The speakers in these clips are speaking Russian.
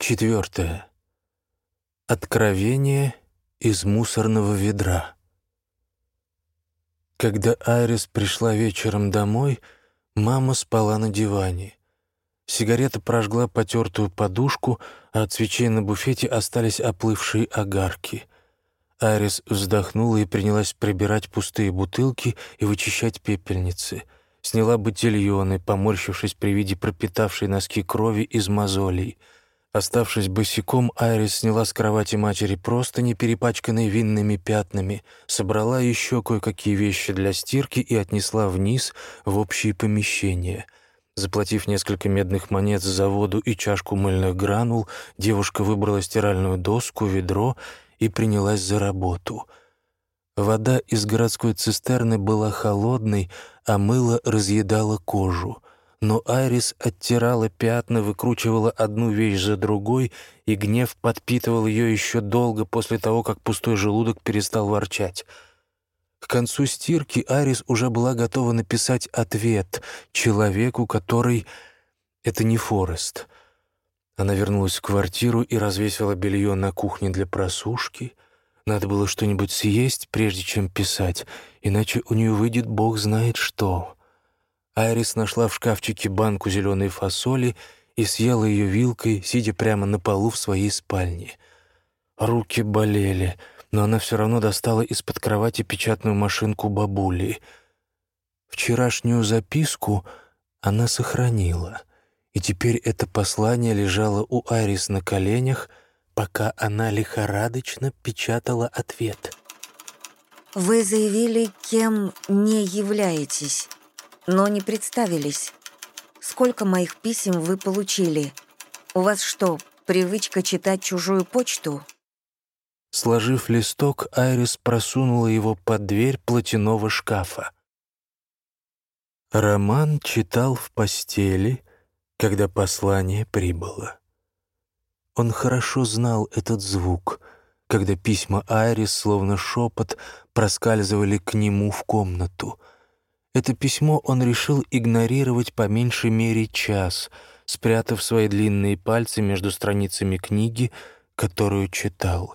Четвертое. Откровение из мусорного ведра. Когда Айрис пришла вечером домой, мама спала на диване. Сигарета прожгла потертую подушку, а от свечей на буфете остались оплывшие огарки. Айрис вздохнула и принялась прибирать пустые бутылки и вычищать пепельницы. Сняла ботильоны, поморщившись при виде пропитавшей носки крови из мозолей — Оставшись босиком, Айрис сняла с кровати матери простыни, перепачканные винными пятнами, собрала еще кое-какие вещи для стирки и отнесла вниз в общие помещения. Заплатив несколько медных монет за воду и чашку мыльных гранул, девушка выбрала стиральную доску, ведро и принялась за работу. Вода из городской цистерны была холодной, а мыло разъедало кожу — но Айрис оттирала пятна, выкручивала одну вещь за другой, и гнев подпитывал ее еще долго после того, как пустой желудок перестал ворчать. К концу стирки Айрис уже была готова написать ответ человеку, который... Это не Форест. Она вернулась в квартиру и развесила белье на кухне для просушки. Надо было что-нибудь съесть, прежде чем писать, иначе у нее выйдет бог знает что. Айрис нашла в шкафчике банку зеленой фасоли и съела ее вилкой, сидя прямо на полу в своей спальне. Руки болели, но она все равно достала из-под кровати печатную машинку бабули. Вчерашнюю записку она сохранила, и теперь это послание лежало у Айрис на коленях, пока она лихорадочно печатала ответ. «Вы заявили, кем не являетесь» но не представились. Сколько моих писем вы получили? У вас что, привычка читать чужую почту?» Сложив листок, Айрис просунула его под дверь платяного шкафа. Роман читал в постели, когда послание прибыло. Он хорошо знал этот звук, когда письма Айрис, словно шепот, проскальзывали к нему в комнату — это письмо он решил игнорировать по меньшей мере час, спрятав свои длинные пальцы между страницами книги, которую читал.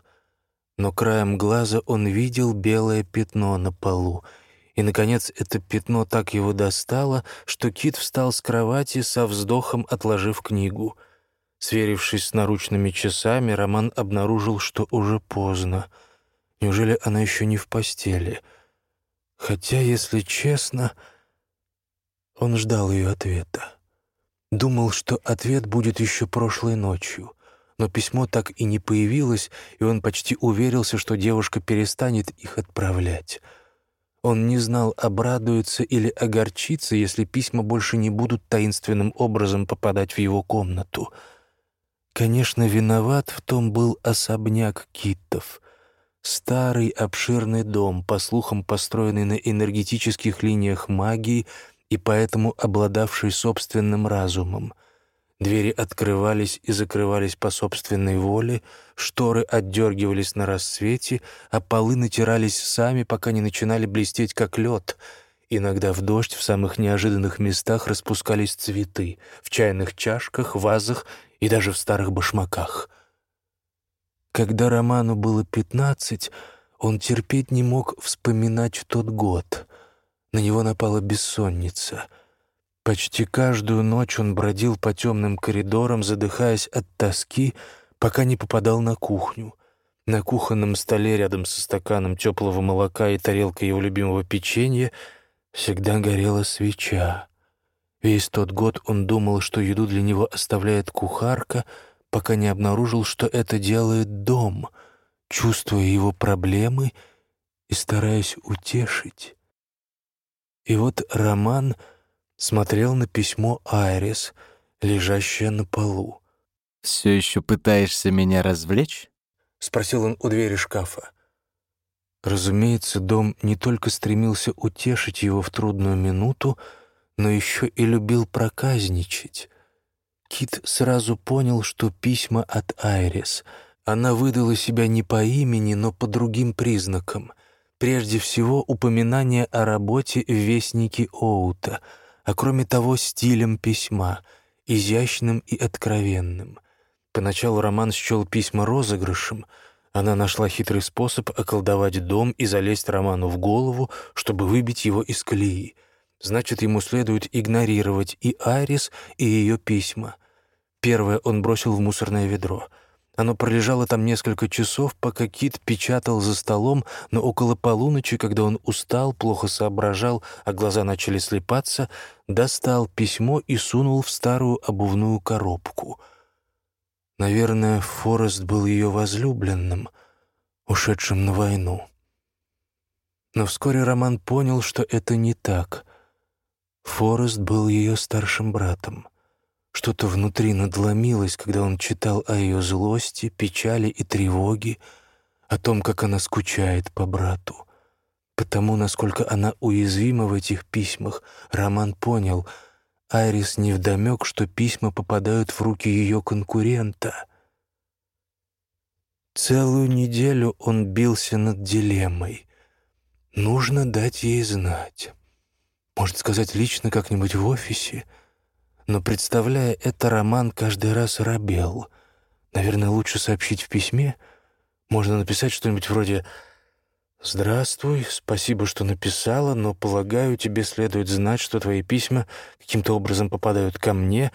Но краем глаза он видел белое пятно на полу, и, наконец, это пятно так его достало, что Кит встал с кровати со вздохом, отложив книгу. Сверившись с наручными часами, Роман обнаружил, что уже поздно. Неужели она еще не в постели — Хотя, если честно, он ждал ее ответа. Думал, что ответ будет еще прошлой ночью, но письмо так и не появилось, и он почти уверился, что девушка перестанет их отправлять. Он не знал, обрадуется или огорчится, если письма больше не будут таинственным образом попадать в его комнату. Конечно, виноват в том был особняк Киттов — Старый обширный дом, по слухам построенный на энергетических линиях магии и поэтому обладавший собственным разумом. Двери открывались и закрывались по собственной воле, шторы отдергивались на рассвете, а полы натирались сами, пока не начинали блестеть, как лед. Иногда в дождь в самых неожиданных местах распускались цветы — в чайных чашках, вазах и даже в старых башмаках — когда Роману было пятнадцать, он терпеть не мог вспоминать тот год. На него напала бессонница. Почти каждую ночь он бродил по темным коридорам, задыхаясь от тоски, пока не попадал на кухню. На кухонном столе рядом со стаканом теплого молока и тарелкой его любимого печенья всегда горела свеча. Весь тот год он думал, что еду для него оставляет кухарка — пока не обнаружил, что это делает дом, чувствуя его проблемы и стараясь утешить. И вот Роман смотрел на письмо Айрис, лежащее на полу. «Все еще пытаешься меня развлечь?» — спросил он у двери шкафа. Разумеется, дом не только стремился утешить его в трудную минуту, но еще и любил проказничать. Кит сразу понял, что письма от Айрис. Она выдала себя не по имени, но по другим признакам. Прежде всего, упоминание о работе в Вестнике Оута, а кроме того, стилем письма, изящным и откровенным. Поначалу Роман счел письма розыгрышем. Она нашла хитрый способ околдовать дом и залезть Роману в голову, чтобы выбить его из колеи. Значит, ему следует игнорировать и Айрис, и ее письма. Первое он бросил в мусорное ведро — оно пролежало там несколько часов, пока Кит печатал за столом, но около полуночи, когда он устал, плохо соображал, а глаза начали слепаться, достал письмо и сунул в старую обувную коробку. Наверное, Форест был ее возлюбленным, ушедшим на войну. Но вскоре Роман понял, что это не так. Форест был ее старшим братом. Что-то внутри надломилось, когда он читал о ее злости, печали и тревоге, о том, как она скучает по брату. Потому, насколько она уязвима в этих письмах, Роман понял, Айрис невдомек, что письма попадают в руки ее конкурента. Целую неделю он бился над дилеммой. Нужно дать ей знать. Может сказать лично как-нибудь в офисе — но, представляя это, Роман каждый раз робел. Наверное, лучше сообщить в письме. Можно написать что-нибудь вроде «Здравствуй, спасибо, что написала, но, полагаю, тебе следует знать, что твои письма каким-то образом попадают ко мне,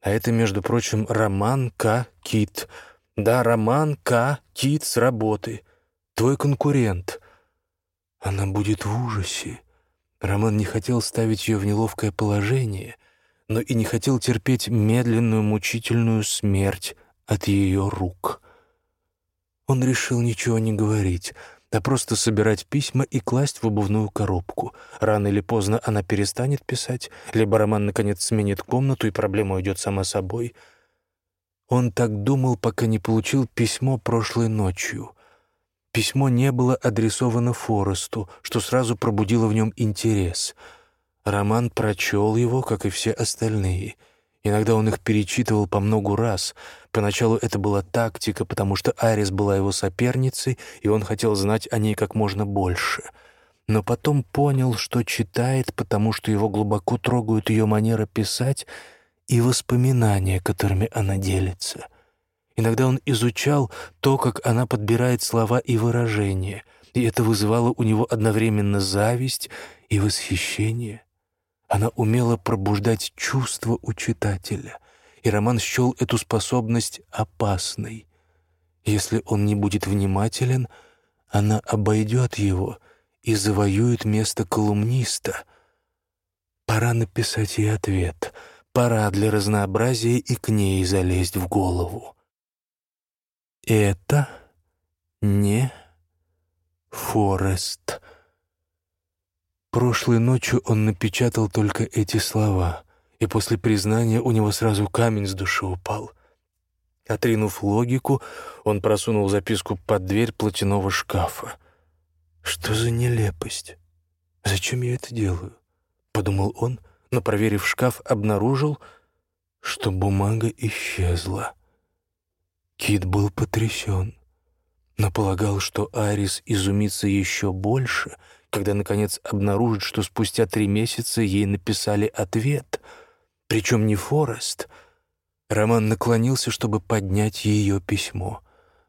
а это, между прочим, Роман К. Кит. Да, Роман К. Кит с работы. Твой конкурент». Она будет в ужасе. Роман не хотел ставить ее в неловкое положение — но и не хотел терпеть медленную мучительную смерть от ее рук. Он решил ничего не говорить, а просто собирать письма и класть в обувную коробку. Рано или поздно она перестанет писать, либо Роман наконец сменит комнату, и проблема уйдет сама собой. Он так думал, пока не получил письмо прошлой ночью. Письмо не было адресовано Форесту, что сразу пробудило в нем интерес — Роман прочел его, как и все остальные. Иногда он их перечитывал по многу раз. Поначалу это была тактика, потому что Арис была его соперницей, и он хотел знать о ней как можно больше. Но потом понял, что читает, потому что его глубоко трогают ее манера писать и воспоминания, которыми она делится. Иногда он изучал то, как она подбирает слова и выражения, и это вызывало у него одновременно зависть и восхищение. Она умела пробуждать чувства у читателя, и Роман счел эту способность опасной. Если он не будет внимателен, она обойдет его и завоюет место колумниста. Пора написать ей ответ. Пора для разнообразия и к ней залезть в голову. Это не Форест. Прошлой ночью он напечатал только эти слова, и после признания у него сразу камень с души упал. Отринув логику, он просунул записку под дверь платяного шкафа. «Что за нелепость? Зачем я это делаю?» — подумал он, но, проверив шкаф, обнаружил, что бумага исчезла. Кит был потрясен, но полагал, что Арис изумится еще больше — когда, наконец, обнаружит, что спустя три месяца ей написали ответ, причем не Форест. Роман наклонился, чтобы поднять ее письмо.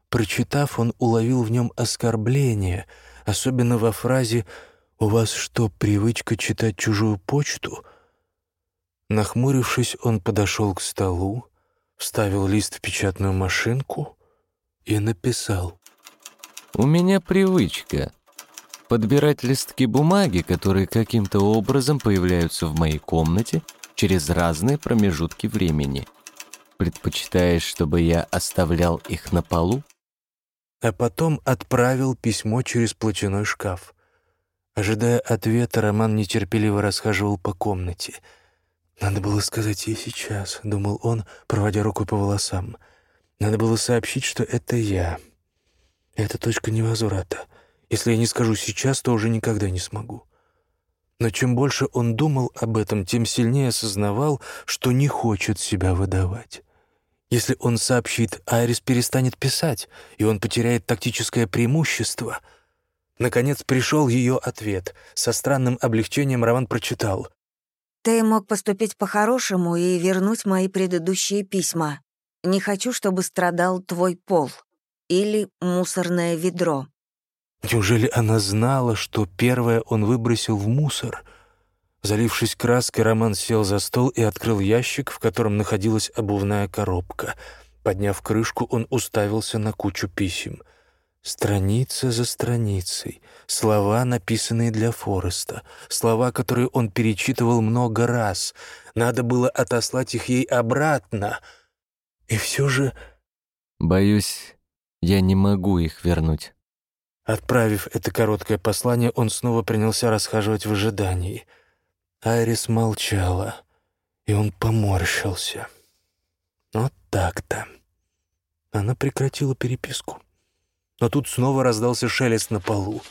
Прочитав, он уловил в нем оскорбление, особенно во фразе «У вас что, привычка читать чужую почту?» Нахмурившись, он подошел к столу, вставил лист в печатную машинку и написал. «У меня привычка подбирать листки бумаги, которые каким-то образом появляются в моей комнате через разные промежутки времени. Предпочитаешь, чтобы я оставлял их на полу? А потом отправил письмо через платяной шкаф. Ожидая ответа, Роман нетерпеливо расхаживал по комнате. «Надо было сказать ей сейчас», — думал он, проводя рукой по волосам. «Надо было сообщить, что это я. Это точка невозврата. Если я не скажу сейчас, то уже никогда не смогу. Но чем больше он думал об этом, тем сильнее осознавал, что не хочет себя выдавать. Если он сообщит, Айрис перестанет писать, и он потеряет тактическое преимущество. Наконец пришел ее ответ. Со странным облегчением Роман прочитал. «Ты мог поступить по-хорошему и вернуть мои предыдущие письма. Не хочу, чтобы страдал твой пол или мусорное ведро. Неужели она знала, что первое он выбросил в мусор? Залившись краской, Роман сел за стол и открыл ящик, в котором находилась обувная коробка. Подняв крышку, он уставился на кучу писем. Страница за страницей. Слова, написанные для Фореста. Слова, которые он перечитывал много раз. Надо было отослать их ей обратно. И все же... Боюсь, я не могу их вернуть. Отправив это короткое послание, он снова принялся расхаживать в ожидании. Айрис молчала, и он поморщился. Вот так-то. Она прекратила переписку. Но тут снова раздался шелест на полу.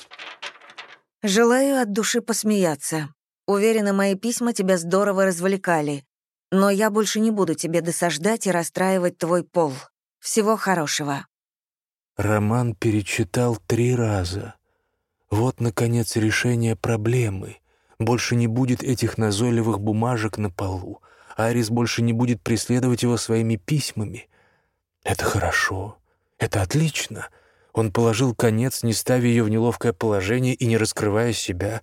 «Желаю от души посмеяться. Уверена, мои письма тебя здорово развлекали. Но я больше не буду тебе досаждать и расстраивать твой пол. Всего хорошего». Роман перечитал три раза. Вот, наконец, решение проблемы. Больше не будет этих назойливых бумажек на полу. Арис больше не будет преследовать его своими письмами. Это хорошо. Это отлично. Он положил конец, не ставя ее в неловкое положение и не раскрывая себя.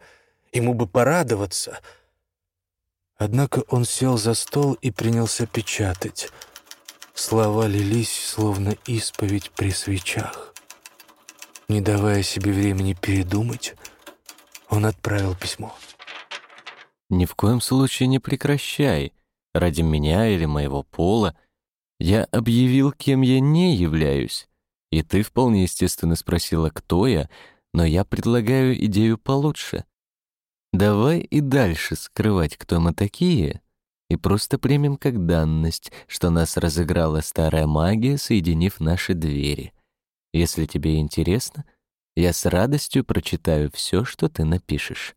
Ему бы порадоваться. Однако он сел за стол и принялся печатать — Слова лились, словно исповедь при свечах. Не давая себе времени передумать, он отправил письмо. «Ни в коем случае не прекращай. Ради меня или моего пола. Я объявил, кем я не являюсь. И ты вполне естественно спросила, кто я, но я предлагаю идею получше. Давай и дальше скрывать, кто мы такие, и просто примем как данность, что нас разыграла старая магия, соединив наши двери. Если тебе интересно, я с радостью прочитаю все, что ты напишешь.